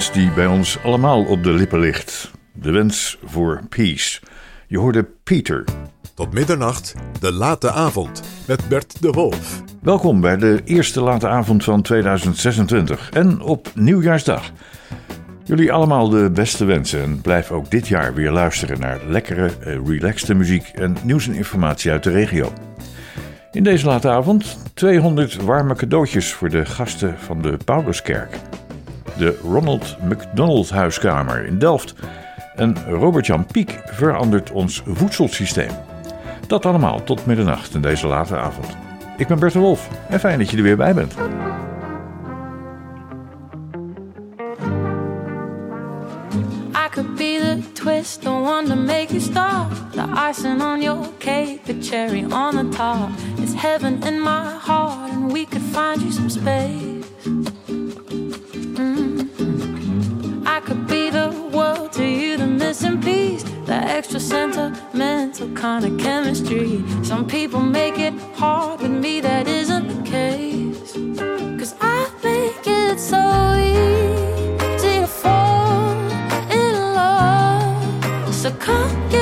wens die bij ons allemaal op de lippen ligt. De wens voor peace. Je hoorde Peter. Tot middernacht, de late avond met Bert de Wolf. Welkom bij de eerste late avond van 2026 en op nieuwjaarsdag. Jullie allemaal de beste wensen en blijf ook dit jaar weer luisteren naar lekkere, eh, relaxte muziek en nieuws en informatie uit de regio. In deze late avond 200 warme cadeautjes voor de gasten van de Pauluskerk. De Ronald McDonald Huiskamer in Delft. En Robert-Jan Pieck verandert ons voedselsysteem. Dat allemaal tot middernacht in deze late avond. Ik ben Bert de Wolf en fijn dat je er weer bij bent. I could the twist, the one to make you stop. The icing on your cake, the cherry on the top. It's heaven in my heart, and we could find you some space. To you, the missing piece, the extra sentimental kind of chemistry. Some people make it hard with me, that isn't the case. Cause I make it so easy to fall in love. So come give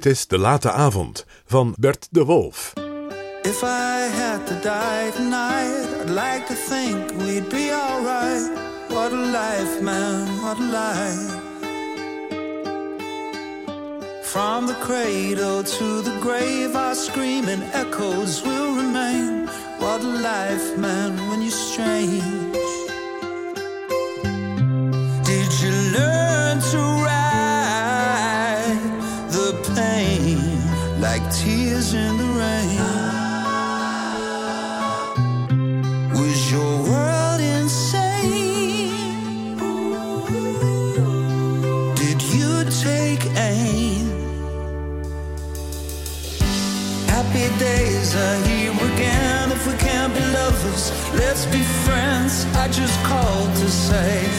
Dit is De Late Avond van Bert de Wolf. If I had to die tonight, I'd like to think we'd be alright. What a life, man, what a life. From the cradle to the grave, our screaming echoes will remain. What a life, man, when you're strange. Did you learn to tears in the rain? Was your world insane? Did you take aim? Happy days are here again. If we can't be lovers, let's be friends. I just called to say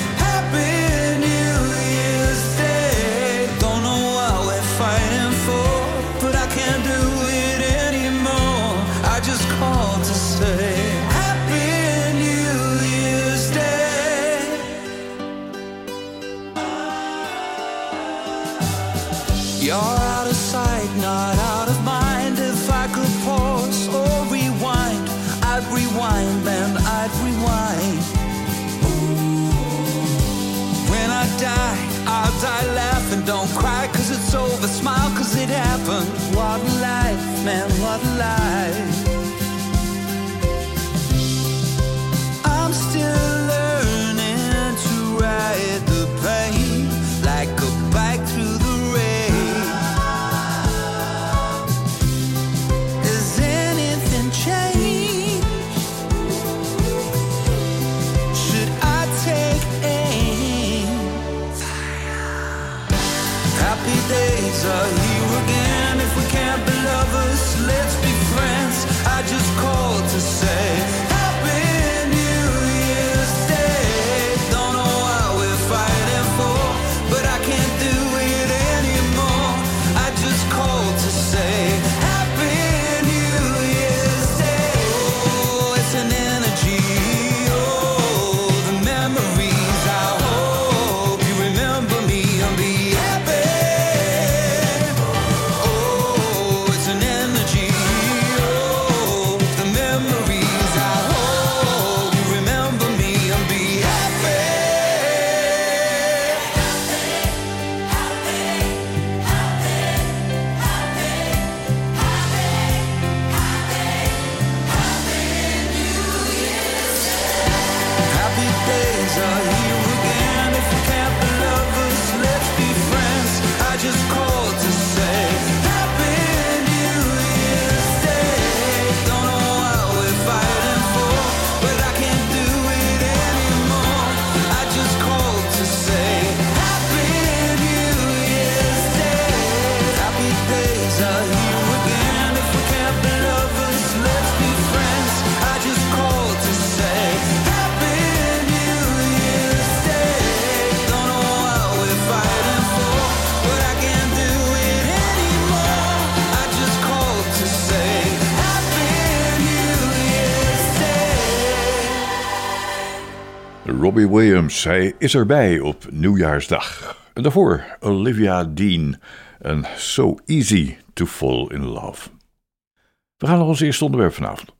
Hij is erbij op nieuwjaarsdag. En daarvoor Olivia Dean en So Easy to Fall in Love. We gaan naar ons eerste onderwerp vanavond.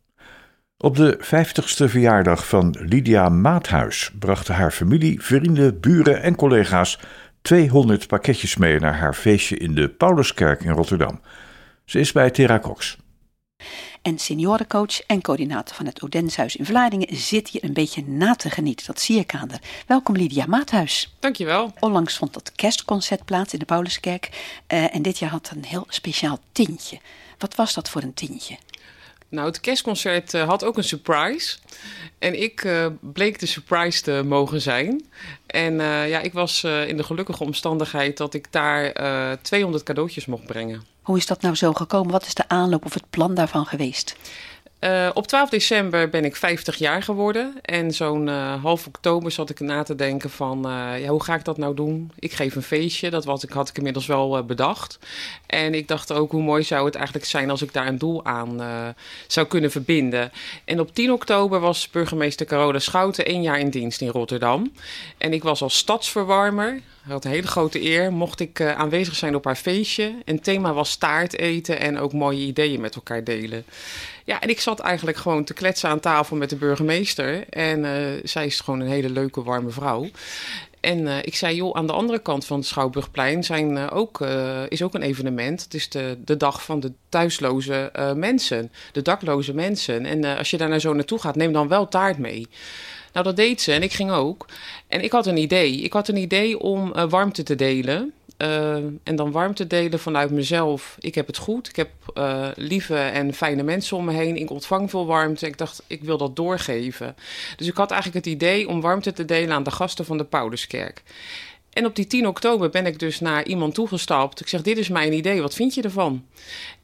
Op de 50ste verjaardag van Lydia Maathuis brachten haar familie, vrienden, buren en collega's 200 pakketjes mee naar haar feestje in de Pauluskerk in Rotterdam. Ze is bij Tera Cox. En seniorencoach en coördinator van het Odenshuis in Vlaardingen zit hier een beetje na te genieten, dat zie ik aan haar. Welkom Lydia Maathuis. Dankjewel. Onlangs vond dat kerstconcert plaats in de Pauluskerk eh, en dit jaar had een heel speciaal tintje. Wat was dat voor een tintje? Nou, het kerstconcert eh, had ook een surprise. En ik eh, bleek de surprise te mogen zijn. En ja, ik was in de gelukkige omstandigheid dat ik daar eh 200 cadeautjes mocht brengen. Hoe is dat nou zo gekomen? Wat is de aanloop of het plan daarvan geweest? Eh, op 12 december ben ik 50 jaar geworden. En zo'n eh, half oktober zat ik na te denken van... eh, ja, hoe ga ik dat nou doen? Ik geef een feestje, dat was, ik, had ik inmiddels wel bedacht. En ik dacht ook, hoe mooi zou het eigenlijk zijn... als ik daar een doel aan zou kunnen verbinden. En op 10 oktober was burgemeester Carola Schouten... één jaar in dienst in Rotterdam. En ik was als stadsverwarmer had een hele grote eer. Mocht ik eh, aanwezig zijn op haar feestje. En het thema was taart eten en ook mooie ideeën met elkaar delen. Ja, en ik zat eigenlijk gewoon te kletsen aan tafel met de burgemeester. En eh, zij is gewoon een hele leuke, warme vrouw. En eh, ik zei, joh, aan de andere kant van het Schouwburgplein zijn, ook, is ook een evenement. Het is de, de dag van de thuisloze mensen, de dakloze mensen. En als je daar nou zo naartoe gaat, neem dan wel taart mee. Nou, dat deed ze en ik ging ook. En ik had een idee. Ik had een idee om eh, warmte te delen. Eh, en dan warmte delen vanuit mezelf. Ik heb het goed. Ik heb eh, lieve en fijne mensen om me heen. Ik ontvang veel warmte. Ik dacht, ik wil dat doorgeven. Dus ik had eigenlijk het idee om warmte te delen aan de gasten van de Pauluskerk. En op die 10 oktober ben ik dus naar iemand toegestapt. Ik zeg, dit is mijn idee, wat vind je ervan?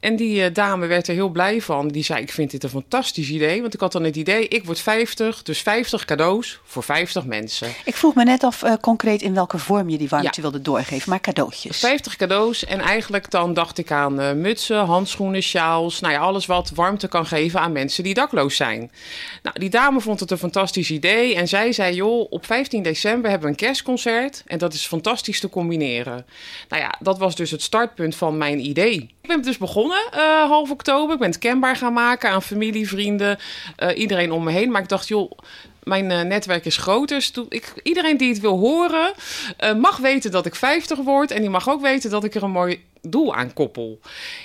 En die eh, dame werd er heel blij van. Die zei, ik vind dit een fantastisch idee. Want ik had dan het idee, ik word 50, dus 50 cadeaus voor 50 mensen. Ik vroeg me net af eh, concreet in welke vorm je die warmte Ja. wilde doorgeven, maar cadeautjes. 50 cadeaus en eigenlijk dan dacht ik aan eh, mutsen, handschoenen, sjaals. Nou ja, alles wat warmte kan geven aan mensen die dakloos zijn. Nou, die dame vond het een fantastisch idee en zij zei, joh, op 15 december hebben we een kerstconcert en dat is fantastisch te combineren. Nou ja, dat was dus het startpunt van mijn idee. Ik ben dus begonnen eh, half oktober. Ik ben het kenbaar gaan maken aan familie, vrienden, eh, iedereen om me heen. Maar ik dacht, joh, mijn eh, netwerk is groot. Dus ik, iedereen die het wil horen, eh, mag weten dat ik 50 word. En die mag ook weten dat ik er een mooi doel aan koppel.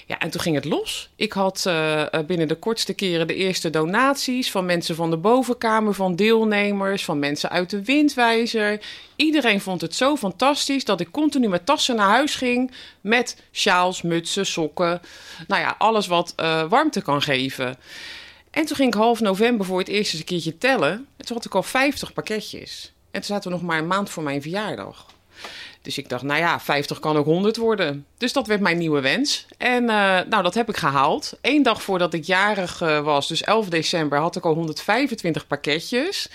Ja, en toen ging het los. Ik had eh, binnen de kortste keren de eerste donaties van mensen van de bovenkamer, van deelnemers, van mensen uit de windwijzer. Iedereen vond het zo fantastisch dat ik continu met tassen naar huis ging met sjaals, mutsen, sokken. Nou ja, alles wat warmte kan geven. En toen ging ik half november voor het eerst eens een keertje tellen. En toen had ik al 50 pakketjes. En toen zaten we nog maar een maand voor mijn verjaardag. Dus ik dacht, nou ja, 50 kan ook 100 worden. Dus dat werd mijn nieuwe wens. En eh, nou, dat heb ik gehaald. Eén dag voordat ik jarig eh, was, dus 11 december, had ik al 125 pakketjes.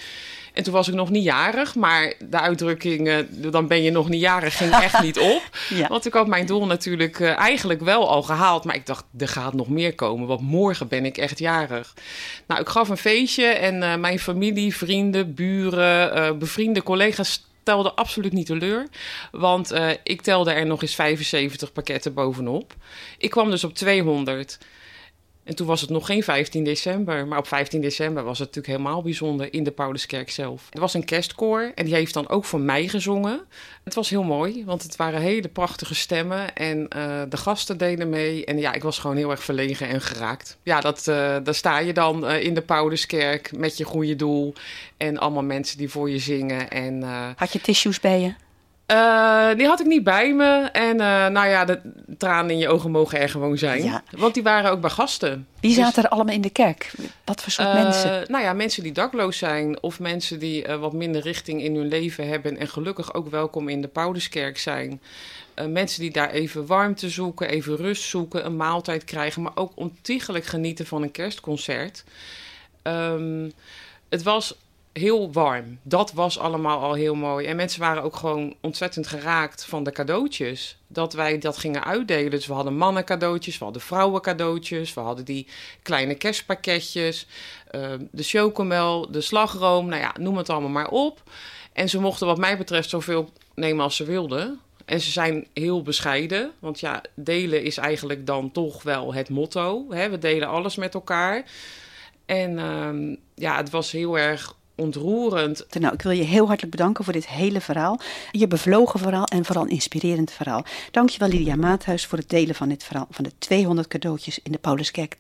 En toen was ik nog niet jarig, maar de uitdrukking, dan ben je nog niet jarig, ging echt niet op. Ja. Want ik had mijn doel natuurlijk eh, eigenlijk wel al gehaald. Maar ik dacht, er gaat nog meer komen, want morgen ben ik echt jarig. Nou, ik gaf een feestje en eh, mijn familie, vrienden, buren, eh, bevriende collega's telde absoluut niet teleur. Want ik telde er nog eens 75 pakketten bovenop. Ik kwam dus op 200. En toen was het nog geen 15 december. Maar op 15 december was het natuurlijk helemaal bijzonder in de Pauluskerk zelf. Er was een kerstkoor en die heeft dan ook voor mij gezongen. Het was heel mooi, want het waren hele prachtige stemmen. En eh, de gasten deden mee. En ja, ik was gewoon heel erg verlegen en geraakt. Ja, dat, eh, daar sta je dan eh, in de Pauluskerk met je goede doel. En allemaal mensen die voor je zingen. En Had je tissues bij je? Eh, die had ik niet bij me. En eh, nou ja, de tranen in je ogen mogen er gewoon zijn. Ja. Want die waren ook bij gasten. Wie Dus, zaten er allemaal in de kerk? Wat voor soort eh, mensen? Nou ja, mensen die dakloos zijn. Of mensen die wat minder richting in hun leven hebben. En gelukkig ook welkom in de Pauluskerk zijn. Mensen die daar even warmte zoeken, even rust zoeken, een maaltijd krijgen. Maar ook ontiegelijk genieten van een kerstconcert. Ehm, het was heel warm. Dat was allemaal al heel mooi. En mensen waren ook gewoon ontzettend geraakt van de cadeautjes. Dat wij dat gingen uitdelen. Dus we hadden mannen cadeautjes, we hadden vrouwen cadeautjes, we hadden die kleine kerstpakketjes, eh, de chocomel, de slagroom, nou ja, noem het allemaal maar op. En ze mochten wat mij betreft zoveel nemen als ze wilden. En ze zijn heel bescheiden, want ja, delen is eigenlijk dan toch wel het motto. Hè? We delen alles met elkaar. En ehm, ja, het was heel erg ontroerend. Nou, ik wil je heel hartelijk bedanken voor dit hele verhaal. Je bevlogen verhaal en vooral inspirerend verhaal. Dankjewel Lydia Maathuis voor het delen van dit verhaal van de 200 cadeautjes in de Pauluskerk.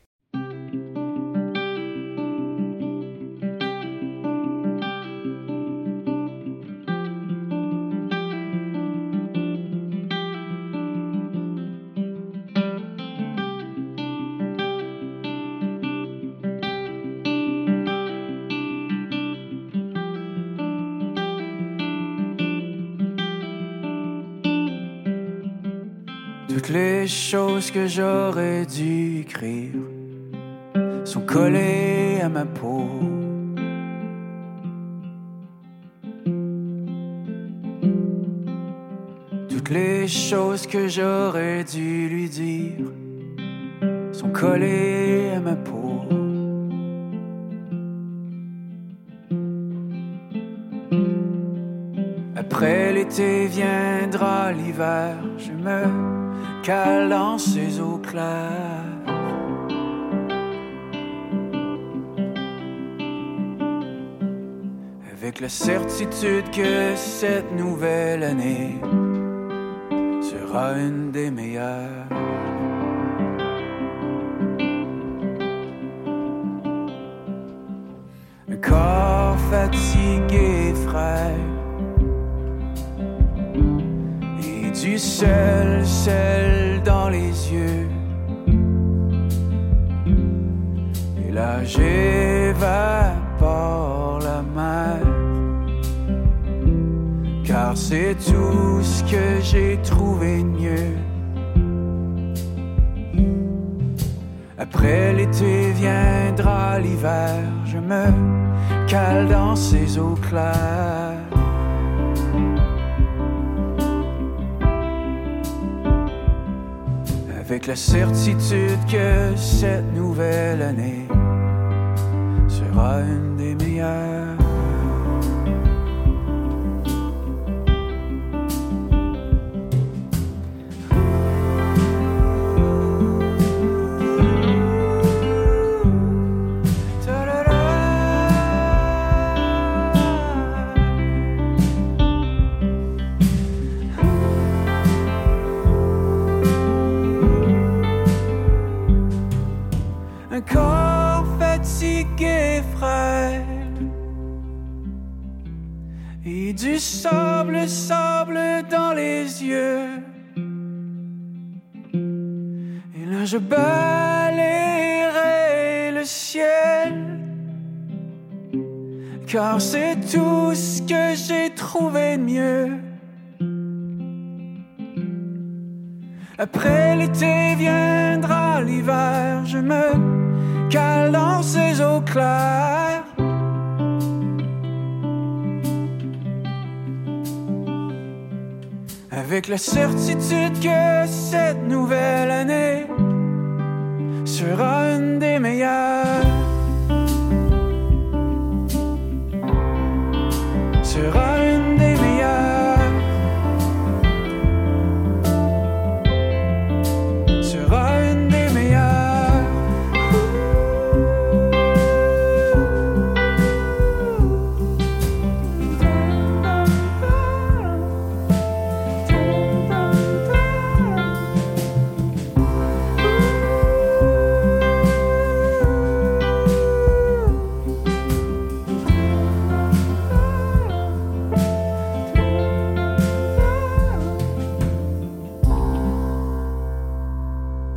Choses que j'aurais dû écrire sont collées à ma peau. Toutes les choses que j'aurais dû lui dire sont collées à ma peau. Après l'été viendra l'hiver, je me cale dans ces eaux. Avec la certitude que cette nouvelle année sera une des meilleures. Un corps fatigué. Et du seul, seul j'ai trouvé mieux. Après l'été viendra l'hiver, je me cale dans ces eaux claires. Avec la certitude que cette nouvelle année sera une sable, sable dans les yeux. Et là je balayerai le ciel. Car c'est tout ce que j'ai trouvé de mieux. Après l'été viendra l'hiver, je me cale dans ces eaux claires. Avec la certitude que cette nouvelle année sera une des meilleures.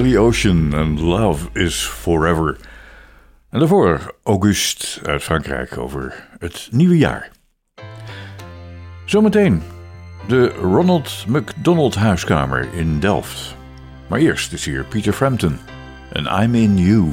Billy Ocean en Love is Forever. En daarvoor Auguste uit Frankrijk over het nieuwe jaar. Zometeen de Ronald McDonald Huiskamer in Delft. Maar eerst is hier Peter Frampton en I'm in You.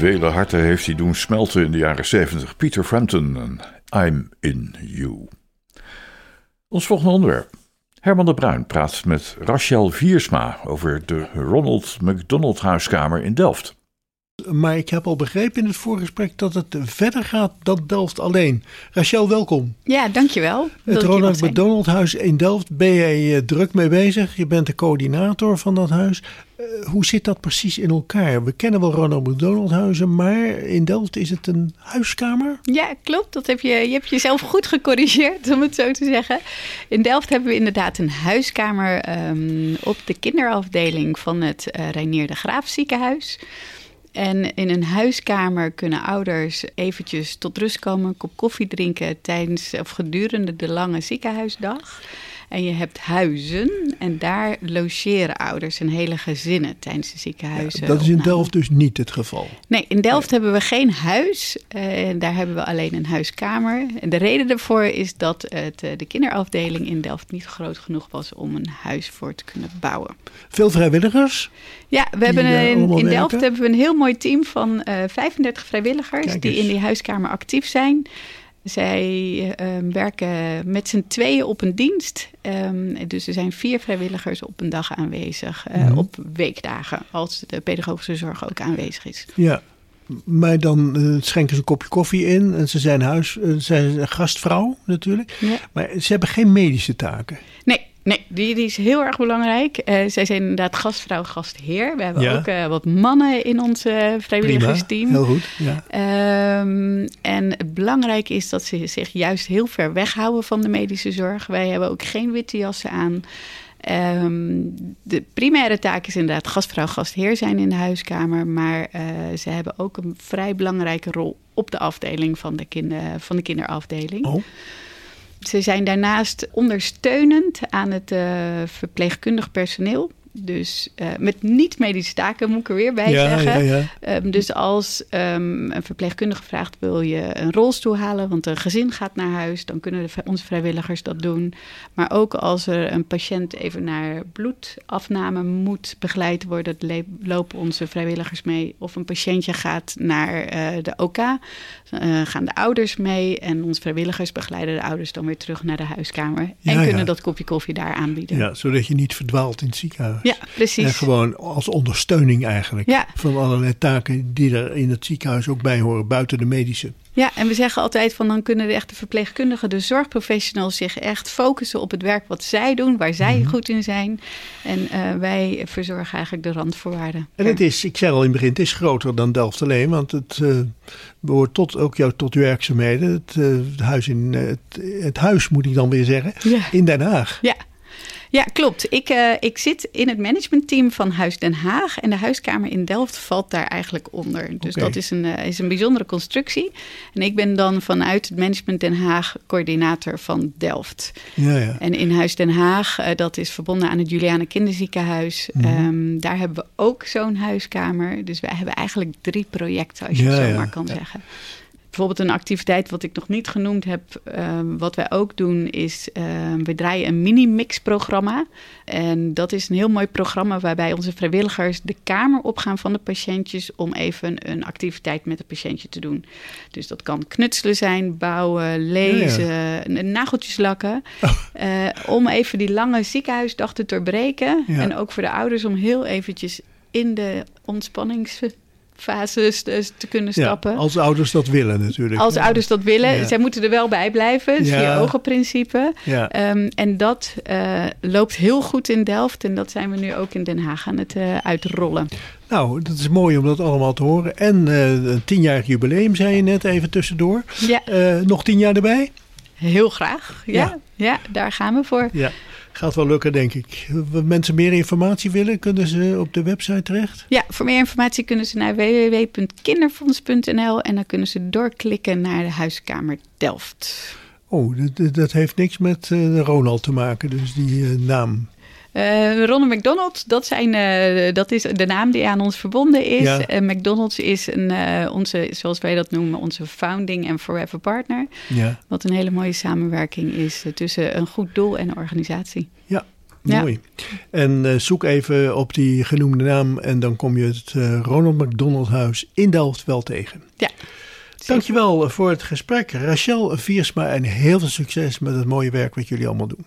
Vele harten heeft hij doen smelten in de jaren 70. Peter Frampton en I'm in You. Ons volgende onderwerp. Herman de Bruin praat met Rachel Viersma over de Ronald McDonald Huiskamer in Delft. Maar ik heb al begrepen in het voorgesprek dat het verder gaat dan Delft alleen. Rachel, welkom. Ja, dankjewel. Wil Het Ronald? McDonald Huis in Delft ben jij eh, druk mee bezig. Je bent de coördinator van dat huis. Eh, hoe zit dat precies in elkaar? We kennen wel Ronald McDonald huizen, maar in Delft is het een huiskamer? Ja, klopt. Dat heb je, je hebt jezelf goed gecorrigeerd, om het zo te zeggen. In Delft hebben we inderdaad een huiskamer ehm, op de kinderafdeling van het eh Reinier de Graaf ziekenhuis. En in een huiskamer kunnen ouders eventjes tot rust komen, een kop koffie drinken tijdens of gedurende de lange ziekenhuisdag. En je hebt huizen en daar logeren ouders en hele gezinnen tijdens de ziekenhuizen. Dat is in Delft dus niet het geval. Nee, in Delft hebben we geen huis. Eh, daar hebben we alleen een huiskamer. En de reden daarvoor is dat het, eh, de kinderafdeling in Delft niet groot genoeg was om een huis voor te kunnen bouwen. Veel vrijwilligers. Ja, we hebben een- allemaal in Delft hebben we een heel mooi team van eh 35 vrijwilligers die in die huiskamer actief zijn. Zij eh, werken met z'n tweeën op een dienst. Ehm, dus er zijn vier vrijwilligers op een dag aanwezig. eh, Mhm. Op weekdagen, als de pedagogische zorg ook aanwezig is. Ja. Maar dan eh, schenken ze een kopje koffie in. En ze zijn, huis, eh, ze zijn gastvrouw natuurlijk. Ja. Maar ze hebben geen medische taken. Nee, nee die, die is heel erg belangrijk. Eh, zij zijn inderdaad gastvrouw, gastheer. We hebben Ja. ook eh, wat mannen in ons eh, Prima, vrijwilligersteam. heel goed. Ja. Ehm, en het belangrijk is dat ze zich juist heel ver weghouden van de medische zorg. Wij hebben ook geen witte jassen aan. Ehm, de primaire taak is inderdaad gastvrouw, gastheer zijn in de huiskamer. Maar ze hebben ook een vrij belangrijke rol op de afdeling van de, kinder, van de kinderafdeling. Oh. Ze zijn daarnaast ondersteunend aan het eh, verpleegkundig personeel. Dus eh, met niet-medische taken moet ik er weer bij Ja, zeggen. ja, ja. Ehm, dus als ehm, een verpleegkundige vraagt: wil je een rolstoel halen? Want een gezin gaat naar huis, dan kunnen de, onze vrijwilligers dat doen. Maar ook als er een patiënt even naar bloedafname moet begeleid worden, lopen onze vrijwilligers mee. Of een patiëntje gaat naar eh, de OK, eh, gaan de ouders mee. En onze vrijwilligers begeleiden de ouders dan weer terug naar de huiskamer. En kunnen dat kopje koffie daar aanbieden. ja, zodat je niet verdwaalt in het ziekenhuis. Ja, precies. En gewoon als ondersteuning eigenlijk. Ja. Van allerlei taken die er in het ziekenhuis ook bij horen, buiten de medische. Ja, en we zeggen altijd van dan kunnen de echte verpleegkundigen, de zorgprofessionals zich echt focussen op het werk wat zij doen, waar zij Mhm. goed in zijn. En eh, wij verzorgen eigenlijk de randvoorwaarden. En het is, ik zei al in het begin, het is groter dan Delft alleen. Want het eh, behoort tot, ook jou, tot uw werkzaamheden. Het, eh, het, huis in, het, het huis moet ik dan weer zeggen, Ja. in Den Haag. Ja. Ja, klopt. Ik, eh, ik zit in het managementteam van Huis Den Haag. En de huiskamer in Delft valt daar eigenlijk onder. Dus dat is een, eh, is een bijzondere constructie. En ik ben dan vanuit het management Den Haag coördinator van Delft. Ja, ja. En in Huis Den Haag, eh, dat is verbonden aan het Juliane Kinderziekenhuis. Mhm. Ehm, daar hebben we ook zo'n huiskamer. Dus wij hebben eigenlijk drie projecten, als je Ja, het zo maar kan ja. zeggen. Bijvoorbeeld een activiteit wat ik nog niet genoemd heb. ehm, wat wij ook doen is, ehm, we draaien een mini-mix-programma. En dat is een heel mooi programma waarbij onze vrijwilligers de kamer opgaan van de patiëntjes om even een activiteit met het patiëntje te doen. Dus dat kan knutselen zijn, bouwen, lezen, nageltjes lakken. Eh, om even die lange ziekenhuisdag te doorbreken. Ja. En ook voor de ouders om heel eventjes in de ontspanningsfase te, te kunnen Ja, stappen. als ouders dat willen natuurlijk. Als ouders dat willen, Ja. zij moeten er wel bij blijven. Ja. vier ogen principe. Ja. Ehm, en dat eh, loopt heel goed in Delft. En dat zijn we nu ook in Den Haag aan het eh, uitrollen. Nou, dat is mooi om dat allemaal te horen. En eh, een tienjarig jubileum zei je net even tussendoor. Ja, nog tien jaar erbij? heel graag. Ja, Ja. ja. daar gaan we voor. Ja, gaat wel lukken denk ik. Als mensen meer informatie willen, kunnen ze op de website terecht? Ja, voor meer informatie kunnen ze naar www.kinderfonds.nl en dan kunnen ze doorklikken naar de huiskamer Delft. Oh, dat- dat, dat heeft niks met eh, Ronald te maken, dus die eh, naam. Eh Ronald McDonald, dat, zijn, eh, dat is de naam die aan ons verbonden is. Ja. En McDonald's is een, eh, onze, zoals wij dat noemen, onze founding en forever partner. Ja, Wat een hele mooie samenwerking is tussen een goed doel en een organisatie. ja. Ja. Mooi. En zoek even op die genoemde naam en dan kom je het Ronald McDonald Huis in Delft wel tegen. Ja. Dankjewel voor het gesprek. Rachel Viersma en heel veel succes met het mooie werk wat jullie allemaal doen.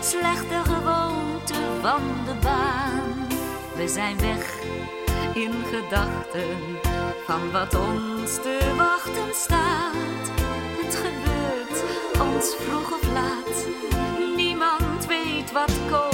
Slechte gewoonte van de baan. We zijn weg in gedachten van wat ons te wachten staat. Het gebeurt ons vroeg of laat. Niemand weet wat komt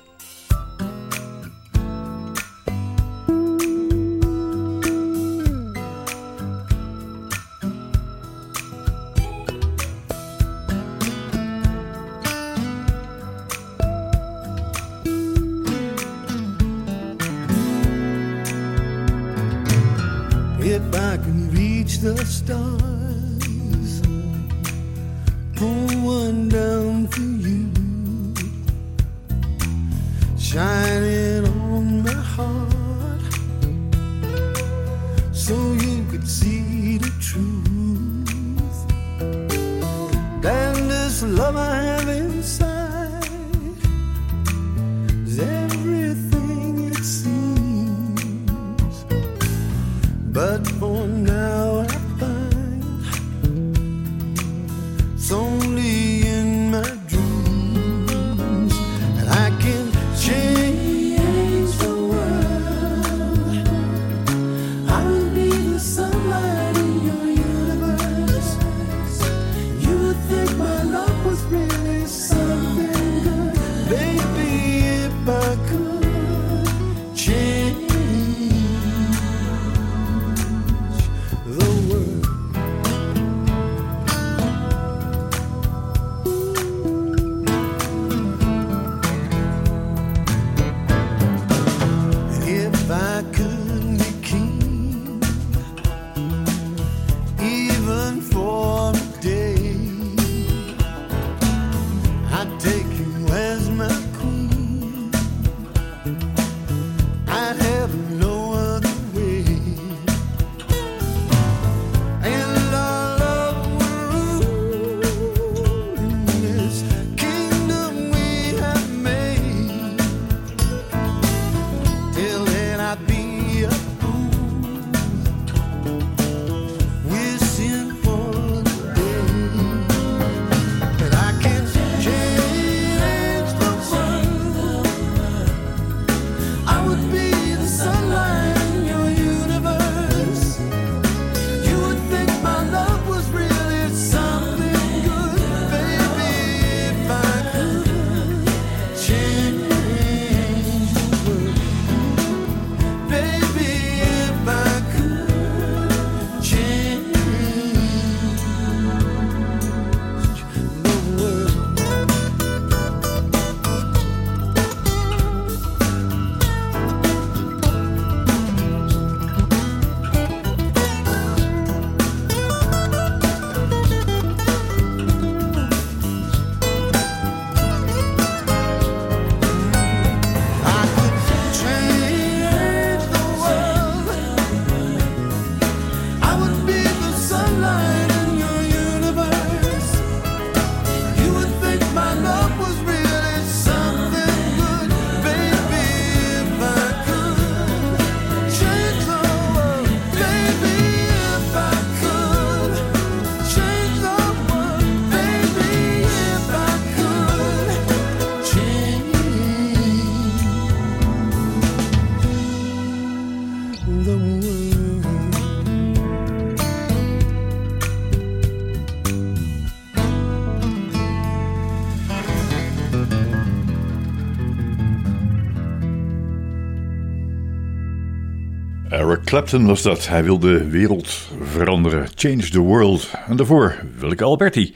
Clapton was dat. Hij wil de wereld veranderen. Change the world. En daarvoor Willeke Alberti.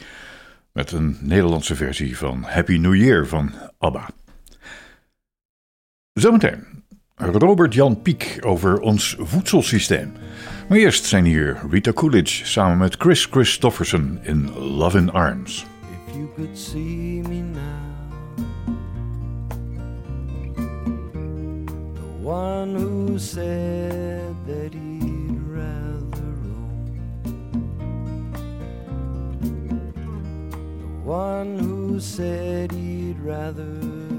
Met een Nederlandse versie van Happy New Year van ABBA. Zometeen Robert Jan Pieck over ons voedselsysteem. Maar eerst zijn hier Rita Coolidge samen met Chris Christofferson in Love in Arms. If you could see me now, the one who said that he'd rather roam, the one who said he'd rather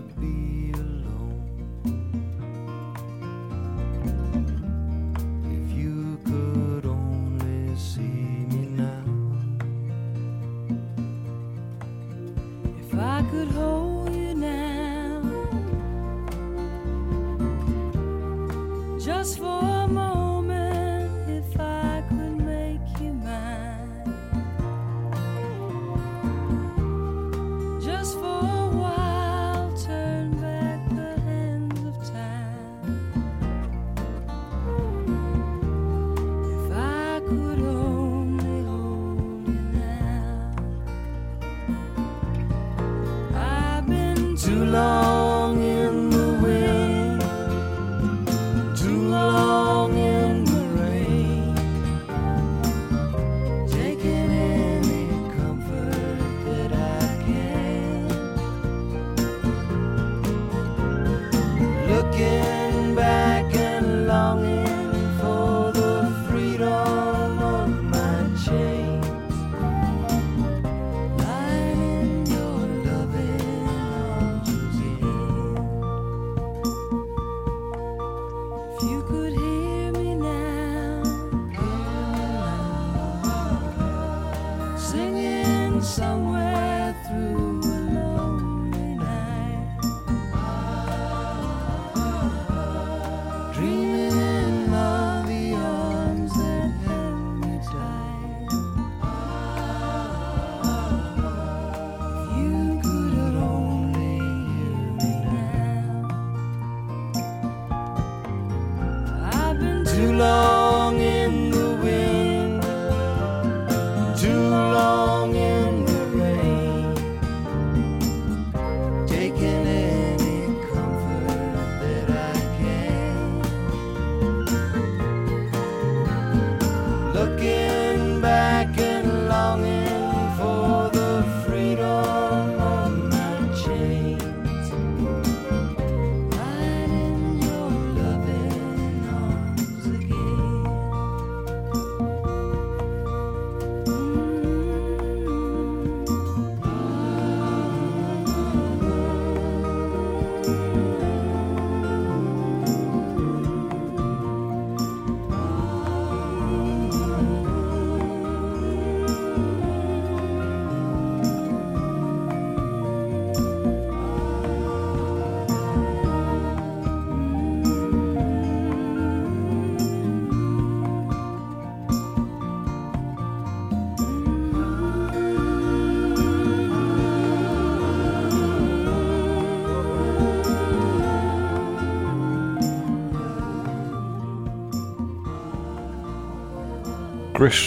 too long.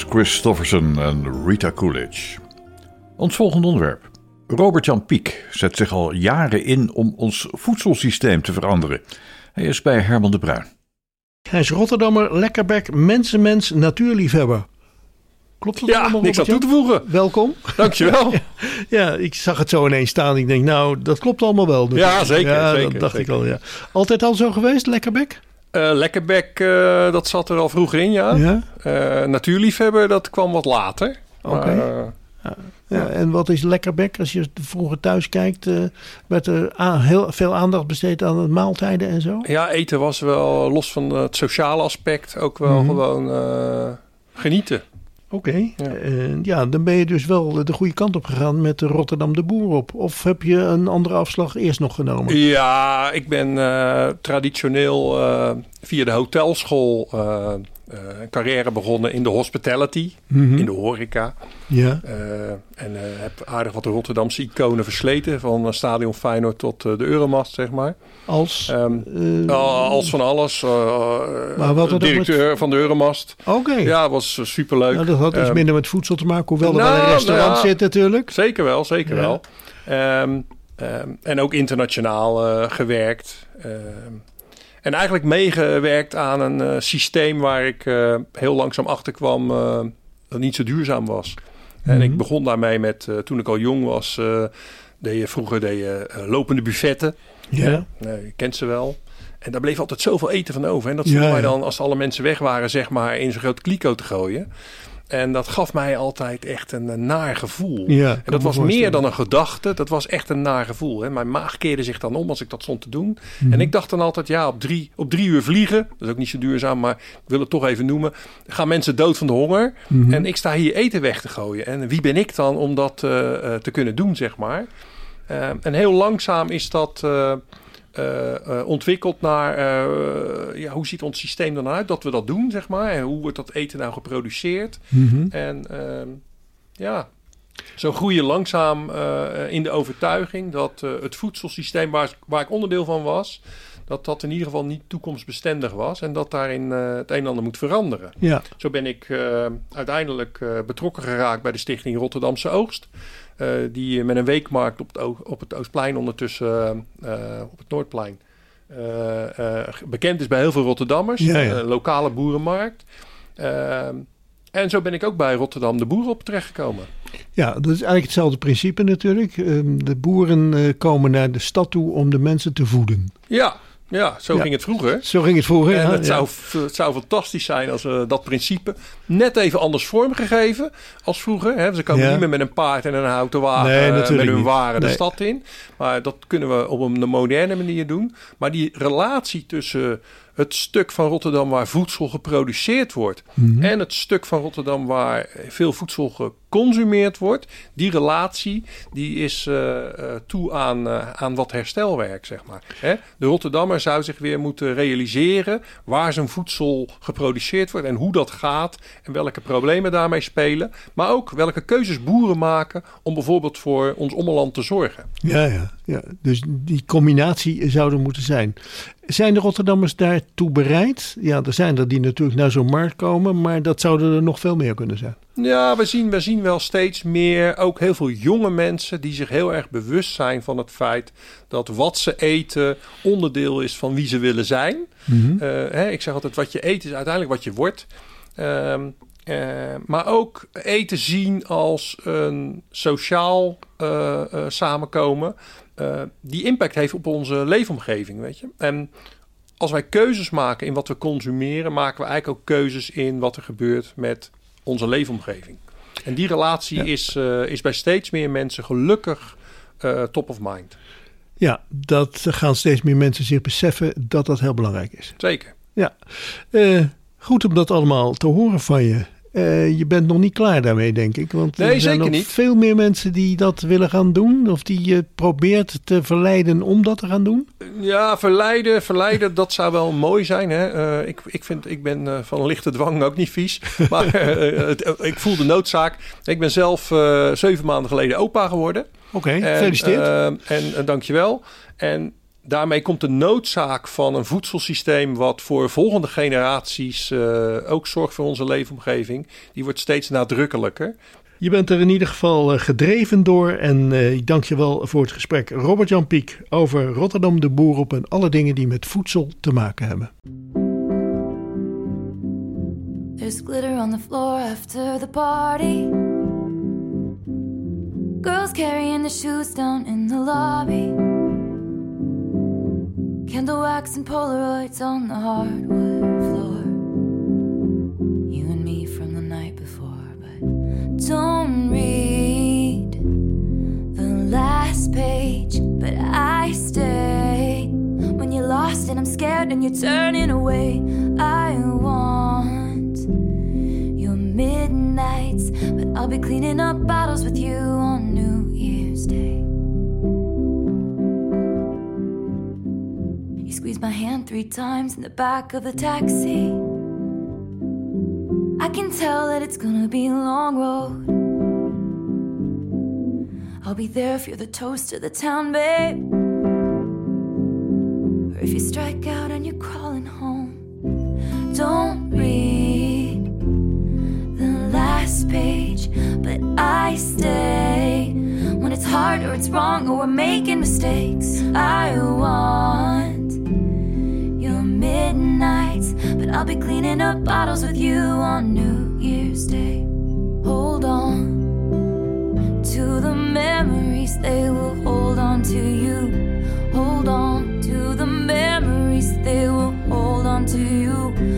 Christofferson en Rita Coolidge. Ons volgende onderwerp. Robert-Jan Pieck zet zich al jaren in om ons voedselsysteem te veranderen. Hij is bij Herman de Bruin. Hij is Rotterdammer, lekkerbek, mensenmens, natuurliefhebber. Klopt dat Ja, allemaal, niks aan toe te voegen. Welkom. Dankjewel. ja, ik zag het zo ineens staan. Ik denk, nou, dat klopt allemaal wel. Ja, zeker, Ja, zeker, dat dacht zeker. ik al, ja. Altijd al zo geweest, lekkerbek? Eh, Lekkerbek, eh, dat zat er al vroeger in, ja. Ja. Eh, natuurliefhebber, dat kwam wat later. Oké. Ja, en wat is lekkerbek? Als je vroeger thuis kijkt, werd er heel veel aandacht besteed aan het maaltijden en zo? ja, eten was wel, los van het sociale aspect, ook wel Mhm. gewoon genieten. Oké, Eh, ja, dan ben je dus wel de goede kant op gegaan met Rotterdam de Boer op. Of heb je een andere afslag eerst nog genomen? Ja, ik ben eh, traditioneel eh, via de hotelschool eh, eh, een carrière begonnen in de hospitality, Mhm. in de horeca. Ja. Eh, en eh, heb aardig wat de Rotterdamse iconen versleten. Van eh, Stadion Feyenoord tot eh, de Euromast, zeg maar. Als? Ehm, eh, als van alles. eh, Maar wat dat directeur van de Euromast. Oké. Ja, was eh, superleuk. Nou, dat had iets Ehm, minder met voedsel te maken, hoewel er wel nou, een restaurant nou zit natuurlijk. Zeker wel, zeker Ja. wel. Ehm, en ook internationaal eh, gewerkt. Ehm, en eigenlijk meegewerkt aan een eh, systeem waar ik eh, heel langzaam achter kwam eh, dat niet zo duurzaam was. En Mhm. ik begon daarmee met, toen ik al jong was, deed je, vroeger deed je lopende buffetten. Ja. Nee, je kent ze wel. En daar bleef altijd zoveel eten van over. En dat Ja, wij ja. dan, als alle mensen weg waren, zeg maar, in zo'n grote kliko te gooien. En dat gaf mij altijd echt een, een naar gevoel. Ja, en dat was meer dan een gedachte. Dat was echt een naar gevoel. Hè. Mijn maag keerde zich dan om als ik dat stond te doen. Mhm. En ik dacht dan altijd, ja, op drie, op drie uur vliegen. Dat is ook niet zo duurzaam, maar ik wil het toch even noemen. Gaan mensen dood van de honger. Mhm. En ik sta hier eten weg te gooien. En wie ben ik dan om dat eh, eh, te kunnen doen, zeg maar. Eh, en heel langzaam is dat ontwikkeld naar eh, ja, hoe ziet ons systeem dan uit dat we dat doen, zeg maar. En hoe wordt dat eten nou geproduceerd. Mhm. En ehm, ja, zo groei je langzaam eh, in de overtuiging dat eh, het voedselsysteem waar, waar ik onderdeel van was, dat dat in ieder geval niet toekomstbestendig was en dat daarin eh, het een en ander moet veranderen. Ja. Zo ben ik eh, uiteindelijk eh, betrokken geraakt bij de stichting Rotterdamse Oogst. Eh, die met een weekmarkt op het, O- op het Oostplein ondertussen eh, op het Noordplein eh, eh, bekend is bij heel veel Rotterdammers. Ja, ja. Een lokale boerenmarkt. En zo ben ik ook bij Rotterdam de Boeren op terechtgekomen. Ja, dat is eigenlijk hetzelfde principe natuurlijk. Ehm, De boeren eh, komen naar de stad toe om de mensen te voeden. Ja, ja zo Ja. ging het vroeger. Zo ging het vroeger. En het, ja. zou, het zou fantastisch zijn als we dat principe net even anders vormgegeven als vroeger. Hè? Ze komen Ja. niet meer met een paard en een houten wagen Nee, eh, met hun niet. waren de stad in. Maar dat kunnen we op een moderne manier doen. Maar die relatie tussen het stuk van Rotterdam waar voedsel geproduceerd wordt Mhm. en het stuk van Rotterdam waar veel voedsel geconsumeerd wordt, die relatie die is eh, eh, toe aan, eh, aan wat herstelwerk, zeg maar. Hè? De Rotterdammer zou zich weer moeten realiseren waar zijn voedsel geproduceerd wordt en hoe dat gaat en welke problemen daarmee spelen, maar ook welke keuzes boeren maken om bijvoorbeeld voor ons ommeland te zorgen. Ja, ja, ja, dus die combinatie zou er moeten zijn. Zijn de Rotterdammers daartoe bereid? Ja, er zijn er die natuurlijk naar zo'n markt komen, maar dat zouden er nog veel meer kunnen zijn. Ja, we zien, we zien wel steeds meer ook heel veel jonge mensen die zich heel erg bewust zijn van het feit dat wat ze eten onderdeel is van wie ze willen zijn. Mhm. Eh, hè, ik zeg altijd, wat je eet is uiteindelijk wat je wordt. Ehm, eh, maar ook eten zien als een sociaal eh, samenkomen. Eh, die impact heeft op onze leefomgeving, weet je. En als wij keuzes maken in wat we consumeren, maken we eigenlijk ook keuzes in wat er gebeurt met onze leefomgeving. En die relatie is, eh, is bij steeds meer mensen gelukkig eh, top of mind. Ja, dat gaan steeds meer mensen zich beseffen dat dat heel belangrijk is. Zeker. Ja, goed om dat allemaal te horen van je. Eh, je bent nog niet klaar daarmee, denk ik. Want Nee, er zijn zeker nog niet. veel meer mensen die dat willen gaan doen. Of die je probeert te verleiden om dat te gaan doen. Ja, verleiden, verleiden, dat zou wel mooi zijn. Hè? Eh, ik, ik, vind, ik ben eh, van lichte dwang ook niet vies. Maar het- ik voel de noodzaak. Ik ben zelf zeven maanden geleden opa geworden. Oké, En, gefeliciteerd. en uh, dankjewel. En daarmee komt de noodzaak van een voedselsysteem... wat voor volgende generaties eh, ook zorgt voor onze leefomgeving... die wordt steeds nadrukkelijker. Je bent er in ieder geval eh, gedreven door en eh, ik dank je wel voor het gesprek. Robert-Jan Piek over Rotterdam de Boerop en alle dingen die met voedsel te maken hebben. There's glitter on the floor after the party. Girls carrying the shoes down in the lobby. Candle wax and Polaroids on the hardwood floor. You and me from the night before, but don't read the last page. But I stay when you're lost and I'm scared and you're turning away. I want your midnights, but I'll be cleaning up bottles with you on New Year's Day. Squeezed my hand three times in the back of the taxi. I can tell that it's gonna be a long road. I'll be there if you're the toast of the town, babe. Or if you strike out and you're crawling home. Don't read the last page, but I stay when it's hard or it's wrong or we're making mistakes. I want but I'll be cleaning up bottles with you on New Year's Day. Hold on to the memories, they will hold on to you. Hold on to the memories, they will hold on to you.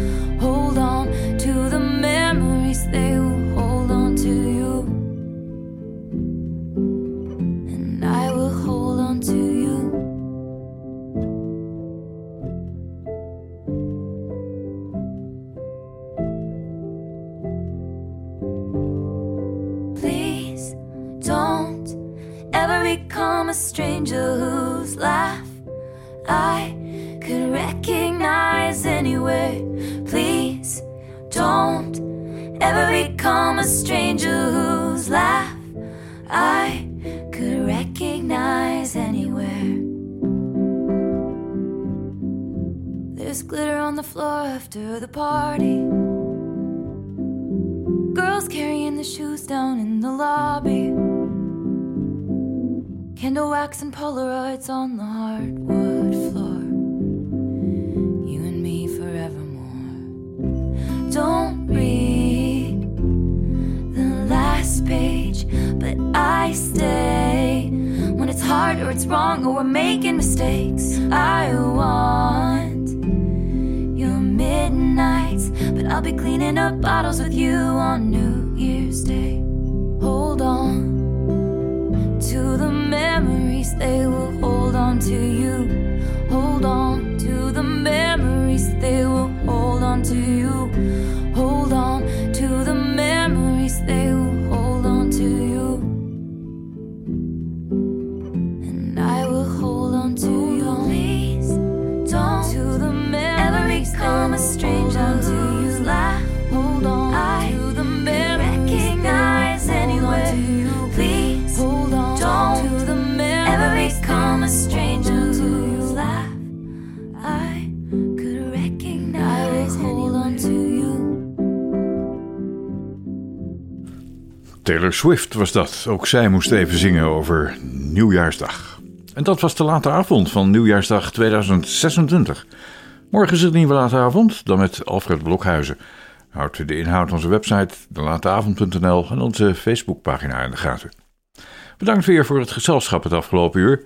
Wax and Polaroids on the hardwood floor. You and me forevermore. Don't read the last page, but I stay when it's hard or it's wrong or we're making mistakes. I want your midnights, but I'll be cleaning up bottles with you on New Year's Day. Hold on memories, they will hold on to you. Hold on to the memories, they will hold on to you. Taylor Swift was dat. Ook zij moest even zingen over Nieuwjaarsdag. En dat was de late avond van Nieuwjaarsdag 2026. Morgen is het nieuwe late avond, dan met Alfred Blokhuizen. Houdt u de inhoud onze website, delateavond.nl en onze Facebookpagina in de gaten. Bedankt weer voor het gezelschap het afgelopen uur.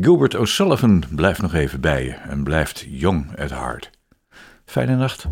Gilbert O'Sullivan blijft nog even bij je en blijft jong at heart. Fijne nacht.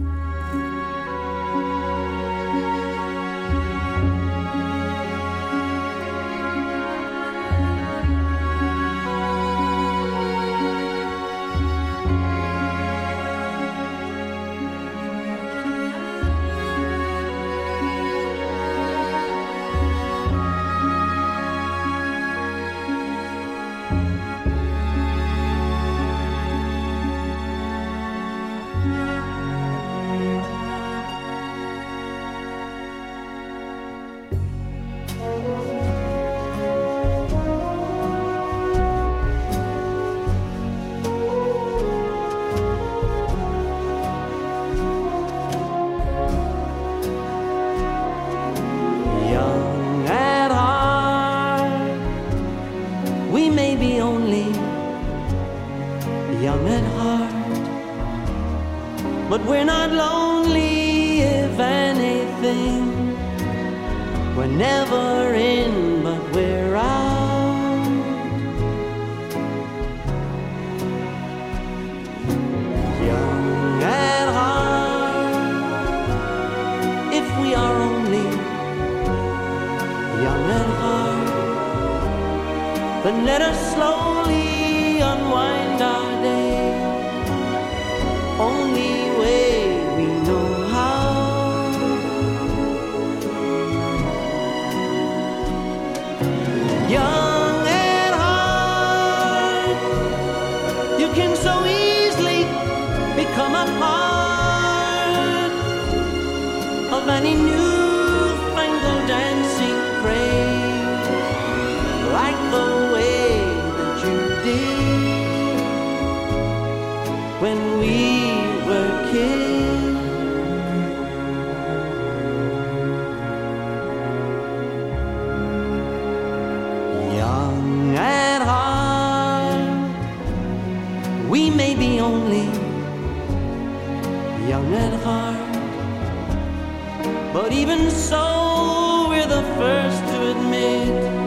But even so, we're the first to admit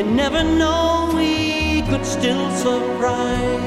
You never know, we could still surprise.